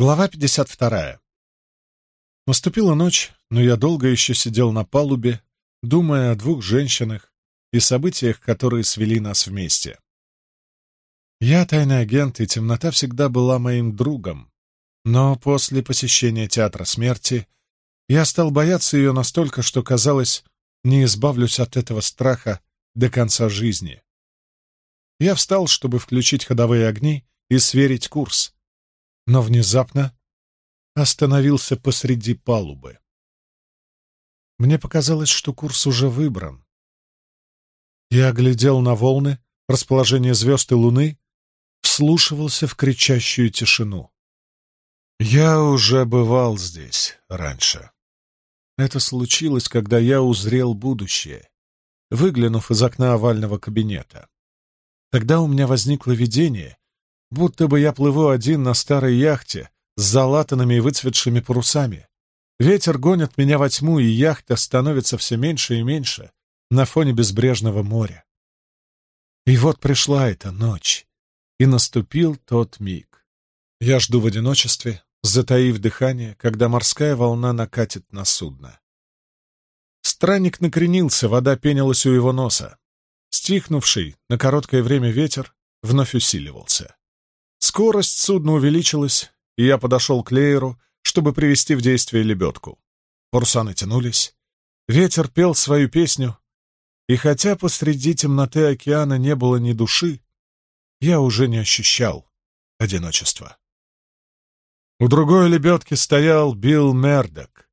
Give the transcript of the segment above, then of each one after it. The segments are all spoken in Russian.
Глава 52. Наступила ночь, но я долго еще сидел на палубе, думая о двух женщинах и событиях, которые свели нас вместе. Я тайный агент, и темнота всегда была моим другом, но после посещения театра смерти я стал бояться ее настолько, что, казалось, не избавлюсь от этого страха до конца жизни. Я встал, чтобы включить ходовые огни и сверить курс — но внезапно остановился посреди палубы. Мне показалось, что курс уже выбран. Я оглядел на волны, расположение звезд и луны, вслушивался в кричащую тишину. Я уже бывал здесь раньше. Это случилось, когда я узрел будущее, выглянув из окна овального кабинета. Тогда у меня возникло видение, будто бы я плыву один на старой яхте с залатанными и выцветшими парусами. Ветер гонит меня во тьму, и яхта становится все меньше и меньше на фоне безбрежного моря. И вот пришла эта ночь, и наступил тот миг. Я жду в одиночестве, затаив дыхание, когда морская волна накатит на судно. Странник накренился, вода пенилась у его носа. Стихнувший на короткое время ветер вновь усиливался. Скорость судна увеличилась, и я подошел к лееру, чтобы привести в действие лебедку. Паруса натянулись, ветер пел свою песню, и хотя посреди темноты океана не было ни души, я уже не ощущал одиночества. У другой лебедки стоял Билл Мердок.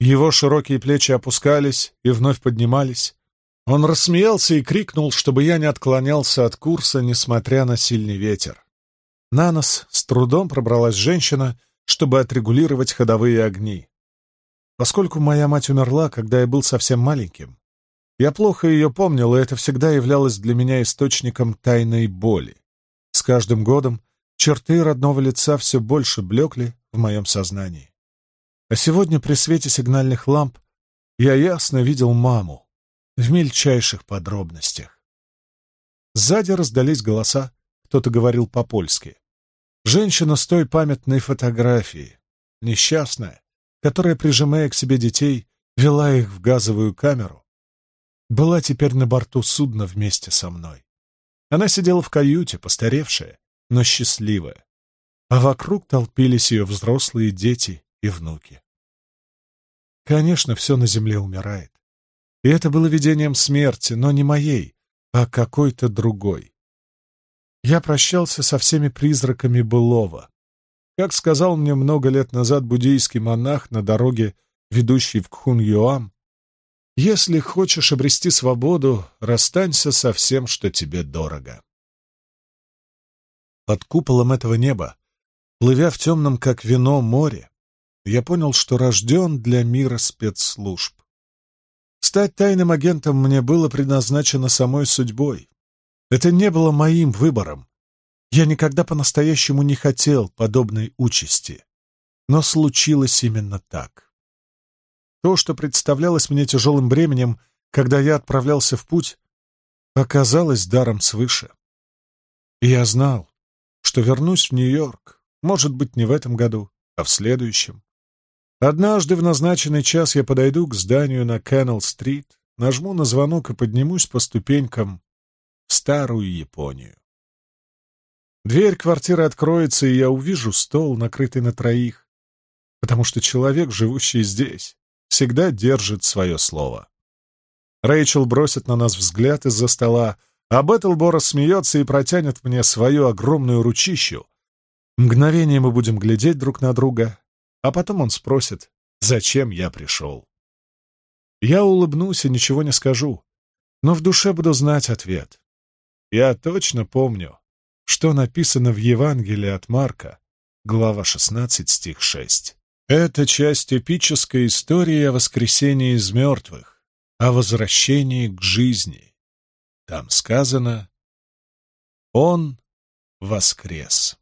Его широкие плечи опускались и вновь поднимались. Он рассмеялся и крикнул, чтобы я не отклонялся от курса, несмотря на сильный ветер. На нас с трудом пробралась женщина, чтобы отрегулировать ходовые огни. Поскольку моя мать умерла, когда я был совсем маленьким, я плохо ее помнил, и это всегда являлось для меня источником тайной боли. С каждым годом черты родного лица все больше блекли в моем сознании. А сегодня при свете сигнальных ламп я ясно видел маму в мельчайших подробностях. Сзади раздались голоса, кто-то говорил по-польски. Женщина с той памятной фотографии, несчастная, которая, прижимая к себе детей, вела их в газовую камеру, была теперь на борту судна вместе со мной. Она сидела в каюте, постаревшая, но счастливая, а вокруг толпились ее взрослые дети и внуки. Конечно, все на земле умирает. И это было видением смерти, но не моей, а какой-то другой. Я прощался со всеми призраками былого. Как сказал мне много лет назад буддийский монах на дороге, ведущей в Кхун-Юам, «Если хочешь обрести свободу, расстанься со всем, что тебе дорого». Под куполом этого неба, плывя в темном, как вино, море, я понял, что рожден для мира спецслужб. Стать тайным агентом мне было предназначено самой судьбой, это не было моим выбором. Я никогда по-настоящему не хотел подобной участи. Но случилось именно так. То, что представлялось мне тяжелым бременем, когда я отправлялся в путь, оказалось даром свыше. И я знал, что вернусь в Нью-Йорк, может быть, не в этом году, а в следующем. Однажды в назначенный час я подойду к зданию на Кеннел-стрит, нажму на звонок и поднимусь по ступенькам старую Японию. Дверь квартиры откроется, и я увижу стол, накрытый на троих, потому что человек, живущий здесь, всегда держит свое слово. Рэйчел бросит на нас взгляд из-за стола, а Бэттлбора смеется и протянет мне свою огромную ручищу. Мгновение мы будем глядеть друг на друга, а потом он спросит, зачем я пришел. Я улыбнусь и ничего не скажу, но в душе буду знать ответ. Я точно помню, что написано в Евангелии от Марка, глава 16, стих 6. Это часть эпической истории о воскресении из мертвых, о возвращении к жизни. Там сказано «Он воскрес».